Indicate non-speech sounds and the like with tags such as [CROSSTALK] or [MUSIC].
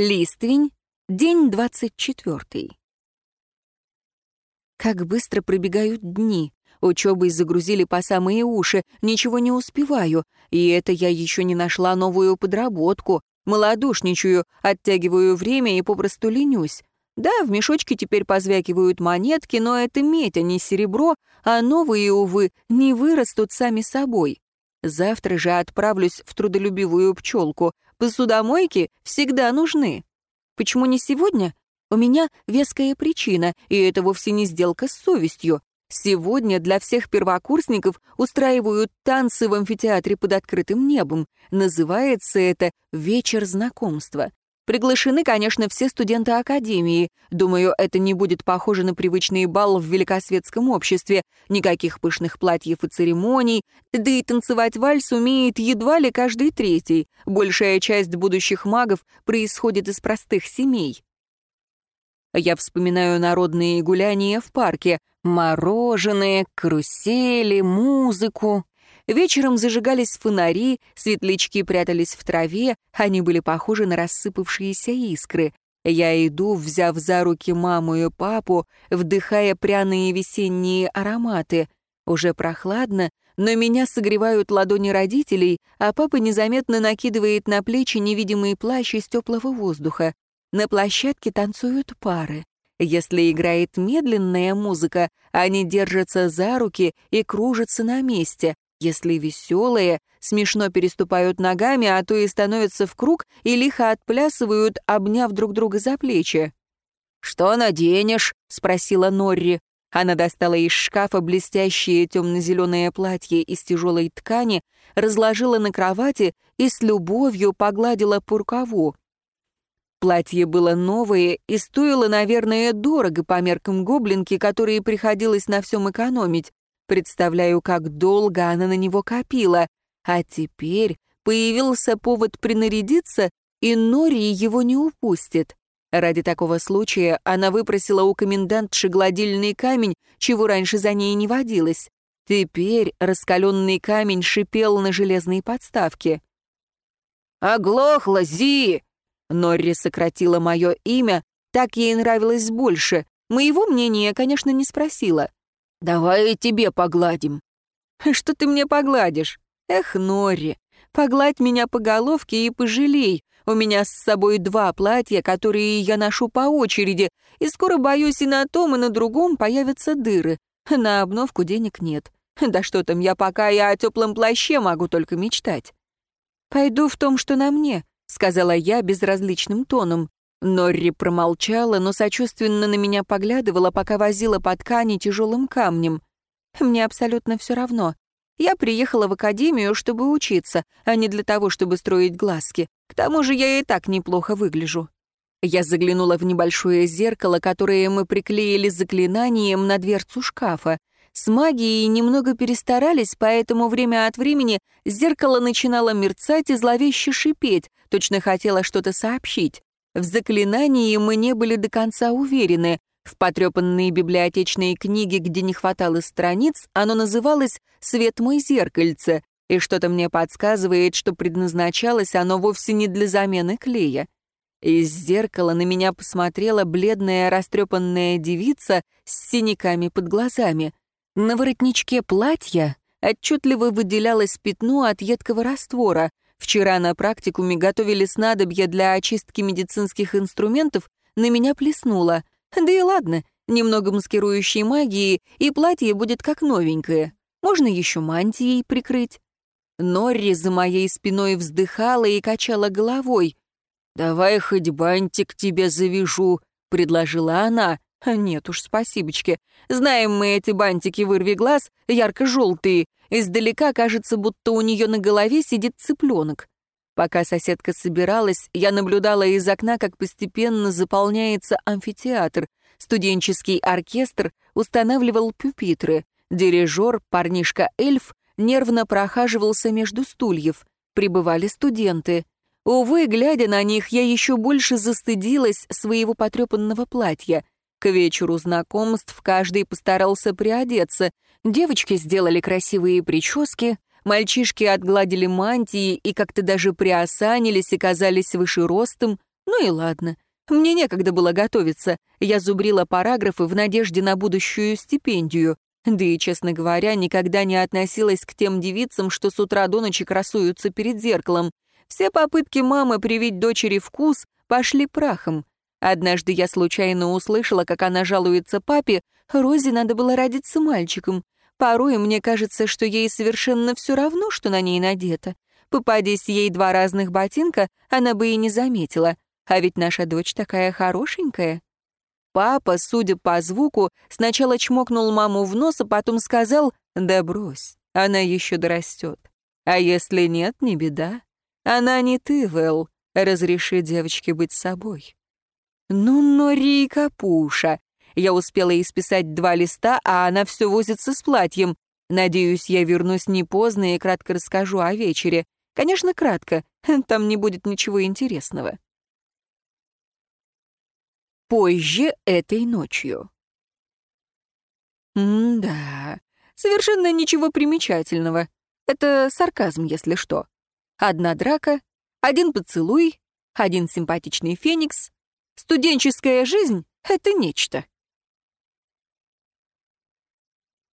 Листвень, день двадцать четвертый. Как быстро пробегают дни. Учебой загрузили по самые уши, ничего не успеваю. И это я еще не нашла новую подработку. Молодушничаю, оттягиваю время и попросту ленюсь. Да, в мешочке теперь позвякивают монетки, но это медь, а не серебро, а новые, увы, не вырастут сами собой. Завтра же отправлюсь в трудолюбивую пчелку. Посудомойки всегда нужны. Почему не сегодня? У меня веская причина, и это вовсе не сделка с совестью. Сегодня для всех первокурсников устраивают танцы в амфитеатре под открытым небом. Называется это «Вечер знакомства». Приглашены, конечно, все студенты Академии. Думаю, это не будет похоже на привычный бал в великосветском обществе. Никаких пышных платьев и церемоний. Да и танцевать вальс умеет едва ли каждый третий. Большая часть будущих магов происходит из простых семей. Я вспоминаю народные гуляния в парке. Мороженое, карусели, музыку. Вечером зажигались фонари, светлячки прятались в траве, они были похожи на рассыпавшиеся искры. Я иду, взяв за руки маму и папу, вдыхая пряные весенние ароматы. Уже прохладно, но меня согревают ладони родителей, а папа незаметно накидывает на плечи невидимый плащ из теплого воздуха. На площадке танцуют пары. Если играет медленная музыка, они держатся за руки и кружатся на месте. Если веселые, смешно переступают ногами, а то и становятся в круг и лихо отплясывают, обняв друг друга за плечи. «Что наденешь?» — спросила Норри. Она достала из шкафа блестящее темно-зеленое платье из тяжелой ткани, разложила на кровати и с любовью погладила по рукаву. Платье было новое и стоило, наверное, дорого по меркам гоблинки, которые приходилось на всем экономить. Представляю, как долго она на него копила. А теперь появился повод принарядиться, и Нори его не упустит. Ради такого случая она выпросила у комендантши гладильный камень, чего раньше за ней не водилось. Теперь раскаленный камень шипел на железной подставке. «Оглохла, Зи!» Норри сократила мое имя, так ей нравилось больше. Моего мнения, конечно, не спросила. «Давай и тебе погладим». «Что ты мне погладишь? Эх, Норри, погладь меня по головке и пожалей. У меня с собой два платья, которые я ношу по очереди, и скоро, боюсь, и на том, и на другом появятся дыры. На обновку денег нет. Да что там, я пока и о теплом плаще могу только мечтать. «Пойду в том, что на мне», — сказала я безразличным тоном. Норри промолчала, но сочувственно на меня поглядывала, пока возила по ткани тяжелым камнем. Мне абсолютно все равно. Я приехала в академию, чтобы учиться, а не для того, чтобы строить глазки. К тому же я и так неплохо выгляжу. Я заглянула в небольшое зеркало, которое мы приклеили заклинанием на дверцу шкафа. С магией немного перестарались, поэтому время от времени зеркало начинало мерцать и зловеще шипеть, точно хотело что-то сообщить. В заклинании мы не были до конца уверены. В потрепанной библиотечной книге, где не хватало страниц, оно называлось «Свет мой зеркальце», и что-то мне подсказывает, что предназначалось оно вовсе не для замены клея. Из зеркала на меня посмотрела бледная растрепанная девица с синяками под глазами. На воротничке платья отчетливо выделялось пятно от едкого раствора — Вчера на практикуме готовили снадобья для очистки медицинских инструментов, на меня плеснуло. Да и ладно, немного маскирующей магии, и платье будет как новенькое. Можно еще мантией прикрыть. Норри за моей спиной вздыхала и качала головой. «Давай хоть бантик тебе завяжу», — предложила она. «Нет уж, спасибочки. Знаем мы эти бантики вырви глаз, ярко-желтые. Издалека кажется, будто у нее на голове сидит цыпленок. Пока соседка собиралась, я наблюдала из окна, как постепенно заполняется амфитеатр. Студенческий оркестр устанавливал пюпитры. Дирижер, парнишка-эльф, нервно прохаживался между стульев. Прибывали студенты. Увы, глядя на них, я еще больше застыдилась своего потрепанного платья — к вечеру знакомств каждый постарался приодеться. Девочки сделали красивые прически, мальчишки отгладили мантии и как-то даже приосанились и казались выше ростом. Ну и ладно. Мне некогда было готовиться. Я зубрила параграфы в надежде на будущую стипендию. Да и, честно говоря, никогда не относилась к тем девицам, что с утра до ночи красуются перед зеркалом. Все попытки мамы привить дочери вкус пошли прахом. Однажды я случайно услышала, как она жалуется папе, Розе надо было родиться мальчиком. Порой мне кажется, что ей совершенно все равно, что на ней надето. Попадись ей два разных ботинка, она бы и не заметила. А ведь наша дочь такая хорошенькая. Папа, судя по звуку, сначала чмокнул маму в нос, а потом сказал «Да брось, она еще дорастет. А если нет, не беда. Она не ты, Вэл. Разреши девочке быть собой». «Ну, Норика Пуша!» Я успела исписать два листа, а она все возится с платьем. Надеюсь, я вернусь не поздно и кратко расскажу о вечере. Конечно, кратко. [LAUGHS] Там не будет ничего интересного. Позже этой ночью. М-да, совершенно ничего примечательного. Это сарказм, если что. Одна драка, один поцелуй, один симпатичный феникс. Студенческая жизнь — это нечто.